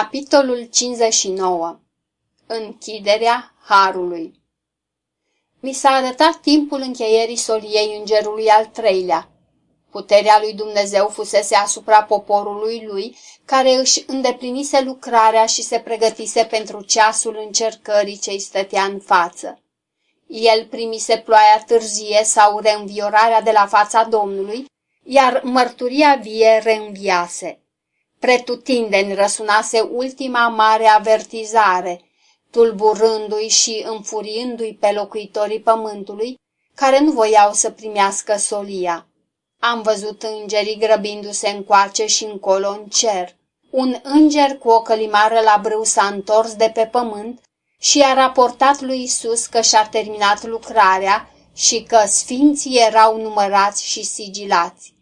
Capitolul 59 Închiderea Harului Mi s-a arătat timpul încheierii soliei îngerului al treilea. Puterea lui Dumnezeu fusese asupra poporului lui, care își îndeplinise lucrarea și se pregătise pentru ceasul încercării ce-i stătea în față. El primise ploaia târzie sau reînviorarea de la fața Domnului, iar mărturia vie reînviase. Pretutindeni răsunase ultima mare avertizare, tulburându-i și înfuriându-i pe locuitorii pământului, care nu voiau să primească solia. Am văzut îngerii grăbindu-se încoace și încolo în cer. Un înger cu o călimară la brâu s-a întors de pe pământ și a raportat lui Isus că și-a terminat lucrarea și că sfinții erau numărați și sigilați.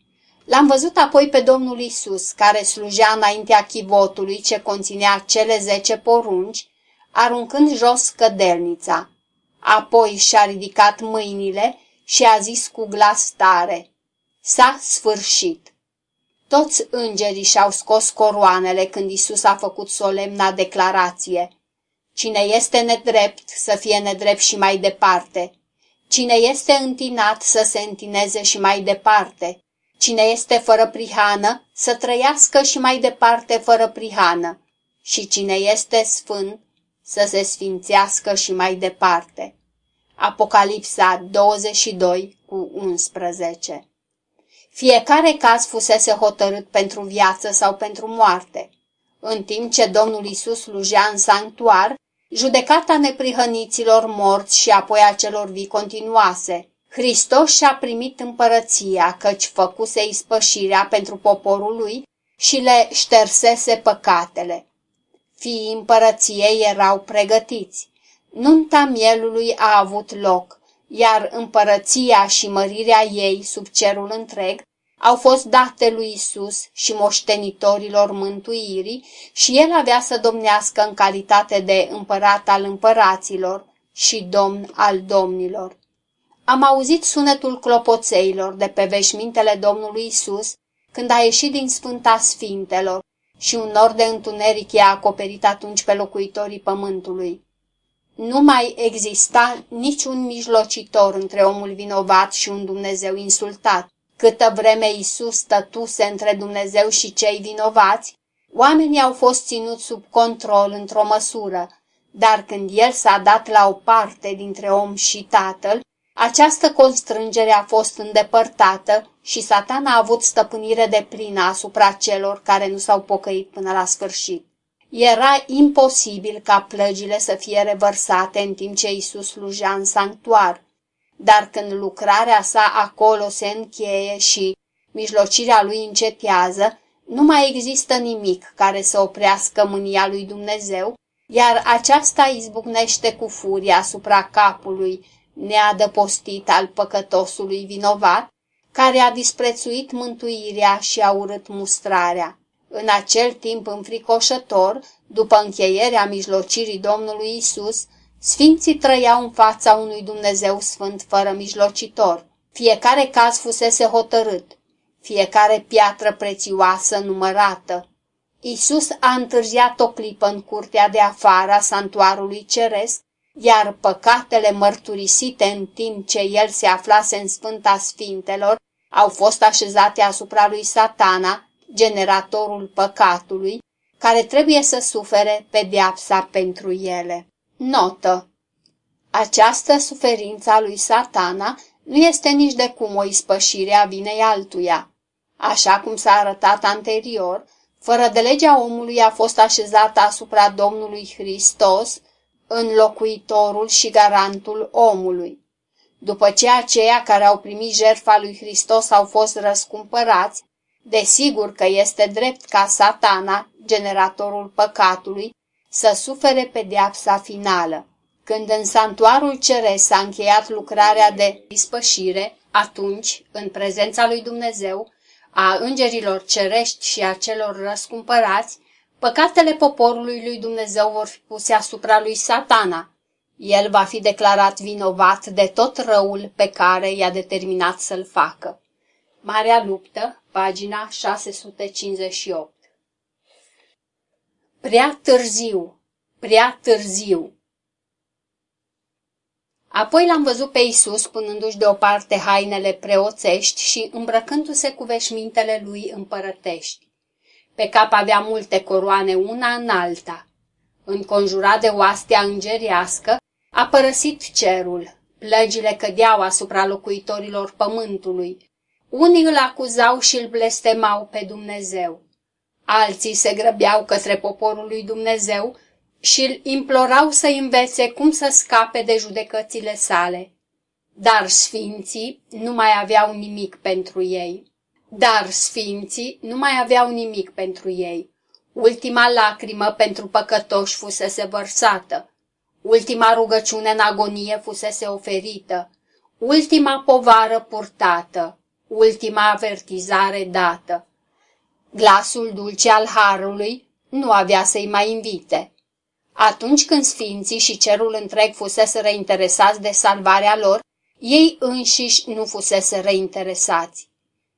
L-am văzut apoi pe Domnul Isus, care slujea înaintea chivotului ce conținea cele zece porunci, aruncând jos cădelnița. Apoi și-a ridicat mâinile și a zis cu glas tare, S-a sfârșit. Toți îngerii și-au scos coroanele când Isus a făcut solemna declarație. Cine este nedrept să fie nedrept și mai departe. Cine este întinat să se întineze și mai departe. Cine este fără prihană, să trăiască și mai departe fără prihană. Și cine este sfânt, să se sfințească și mai departe. Apocalipsa 22 cu 11 Fiecare caz fusese hotărât pentru viață sau pentru moarte. În timp ce Domnul Isus slujea în sanctuar, judecata neprihăniților morți și apoi a celor vii continuase, Hristos și-a primit împărăția, căci făcuse ispășirea pentru poporul lui și le ștersese păcatele. Fiii împărăției erau pregătiți. Nunta mielului a avut loc, iar împărăția și mărirea ei sub cerul întreg au fost date lui Isus și moștenitorilor mântuirii și el avea să domnească în calitate de împărat al împăraților și domn al domnilor. Am auzit sunetul clopoțeilor de pe veșmintele Domnului Isus când a ieșit din Sfânta Sfintelor și un nor de întuneric i-a acoperit atunci pe locuitorii pământului. Nu mai exista niciun mijlocitor între omul vinovat și un Dumnezeu insultat. Câtă vreme Isus stătuse între Dumnezeu și cei vinovați, oamenii au fost ținuți sub control într-o măsură, dar când El s-a dat la o parte dintre om și Tatăl, această constrângere a fost îndepărtată și Satan a avut stăpânire de plină asupra celor care nu s-au pocăit până la sfârșit. Era imposibil ca plăgile să fie revărsate în timp ce Isus slujea în sanctuar, dar când lucrarea sa acolo se încheie și mijlocirea lui încetează, nu mai există nimic care să oprească mânia lui Dumnezeu, iar aceasta izbucnește cu furia asupra capului neadăpostit al păcătosului vinovat, care a disprețuit mântuirea și a urât mustrarea. În acel timp înfricoșător, după încheierea mijlocirii Domnului Isus, sfinții trăiau în fața unui Dumnezeu sfânt fără mijlocitor. Fiecare caz fusese hotărât, fiecare piatră prețioasă numărată. Isus a întârziat o clipă în curtea de afară a santuarului ceresc iar păcatele mărturisite în timp ce el se aflase în Sfânta Sfintelor au fost așezate asupra lui satana, generatorul păcatului, care trebuie să sufere pedeapsa pentru ele. Notă Această suferință a lui satana nu este nici de cum o ispășire a vinei altuia. Așa cum s-a arătat anterior, fără de legea omului a fost așezată asupra Domnului Hristos, înlocuitorul și garantul omului. După ce aceia care au primit jertfa lui Hristos au fost răscumpărați, desigur că este drept ca satana, generatorul păcatului, să sufere pedeapsa finală. Când în santuarul ceresc s-a încheiat lucrarea de dispășire, atunci, în prezența lui Dumnezeu, a îngerilor cerești și a celor răscumpărați, Păcatele poporului lui Dumnezeu vor fi puse asupra lui satana. El va fi declarat vinovat de tot răul pe care i-a determinat să-l facă. Marea luptă, pagina 658 Prea târziu, prea târziu. Apoi l-am văzut pe Isus punându-și deoparte hainele preoțești și îmbrăcându-se cu veșmintele lui împărătești. Pe cap avea multe coroane una în alta. Înconjurat de oastea îngerească, a părăsit cerul. Plăgile cădeau asupra locuitorilor pământului. Unii îl acuzau și îl blestemau pe Dumnezeu. Alții se grăbeau către poporul lui Dumnezeu și îl implorau să învețe cum să scape de judecățile sale. Dar sfinții nu mai aveau nimic pentru ei. Dar sfinții nu mai aveau nimic pentru ei. Ultima lacrimă pentru păcătoși fusese vărsată. Ultima rugăciune în agonie fusese oferită. Ultima povară purtată. Ultima avertizare dată. Glasul dulce al Harului nu avea să-i mai invite. Atunci când sfinții și cerul întreg fusese reinteresați de salvarea lor, ei înșiși nu fusese reinteresați.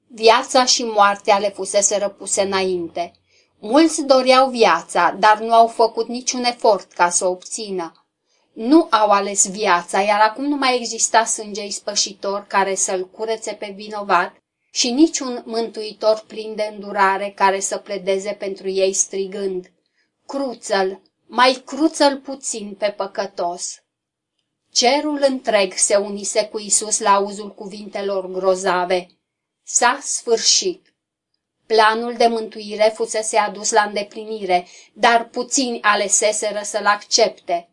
Viața și moartea le fusese răpuse înainte. Mulți doreau viața, dar nu au făcut niciun efort ca să o obțină. Nu au ales viața, iar acum nu mai exista sânge ispășitor care să-l curețe pe vinovat și niciun mântuitor plin de îndurare care să pledeze pentru ei strigând, Cruță-l, mai cruță-l puțin pe păcătos. Cerul întreg se unise cu Isus la auzul cuvintelor grozave. S-a sfârșit. Planul de mântuire fusese adus la îndeplinire, dar puțini aleseseră să-l accepte.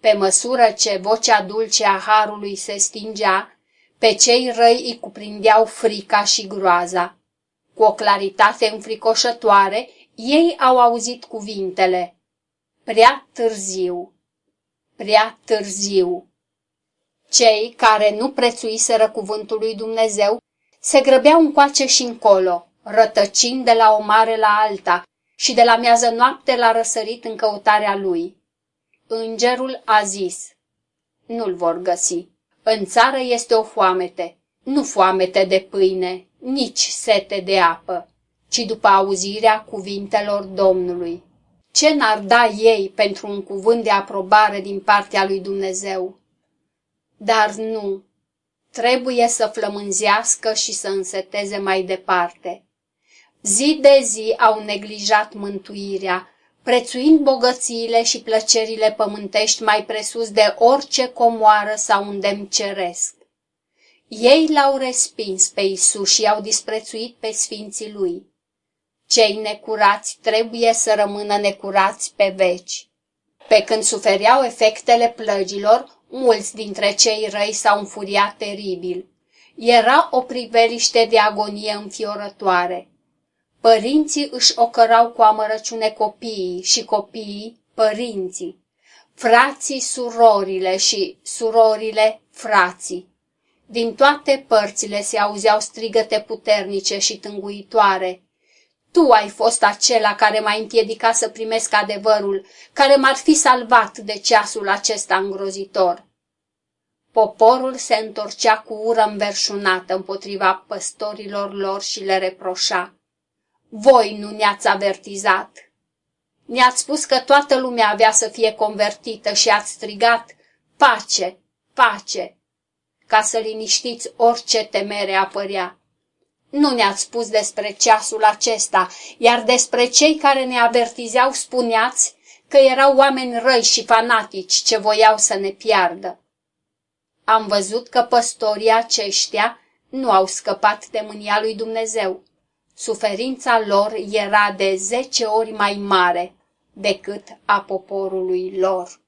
Pe măsură ce vocea dulce a Harului se stingea, pe cei răi îi cuprindeau frica și groaza. Cu o claritate înfricoșătoare, ei au auzit cuvintele. Prea târziu, prea târziu. Cei care nu prețuiseră cuvântul lui Dumnezeu se grăbeau încoace și încolo, rătăcind de la o mare la alta și de la miază noapte la răsărit în căutarea lui. Îngerul a zis, nu-l vor găsi. În țară este o foamete, nu foamete de pâine, nici sete de apă, ci după auzirea cuvintelor Domnului. Ce n-ar da ei pentru un cuvânt de aprobare din partea lui Dumnezeu? Dar nu, trebuie să flămânzească și să înseteze mai departe. Zi de zi au neglijat mântuirea, prețuind bogățiile și plăcerile pământești mai presus de orice comoară sau îndemn ceresc. Ei l-au respins pe Isus și i-au disprețuit pe sfinții lui. Cei necurați trebuie să rămână necurați pe veci. Pe când sufereau efectele plăgilor, mulți dintre cei răi s-au înfuriat teribil. Era o priveliște de agonie înfiorătoare. Părinții își ocărau cu amărăciune copiii și copiii părinții, frații surorile și surorile frații. Din toate părțile se auzeau strigăte puternice și tânguitoare. Tu ai fost acela care m-a împiedicat să primesc adevărul, care m-ar fi salvat de ceasul acesta îngrozitor. Poporul se întorcea cu ură înverșunată împotriva păstorilor lor și le reproșa. Voi nu ne-ați avertizat. Ne-ați spus că toată lumea avea să fie convertită și ați strigat, pace, pace, ca să liniștiți orice temere apărea. Nu ne-ați spus despre ceasul acesta, iar despre cei care ne avertizeau spuneați că erau oameni răi și fanatici ce voiau să ne piardă. Am văzut că păstorii aceștia nu au scăpat de mânia lui Dumnezeu suferința lor era de zece ori mai mare decât a poporului lor.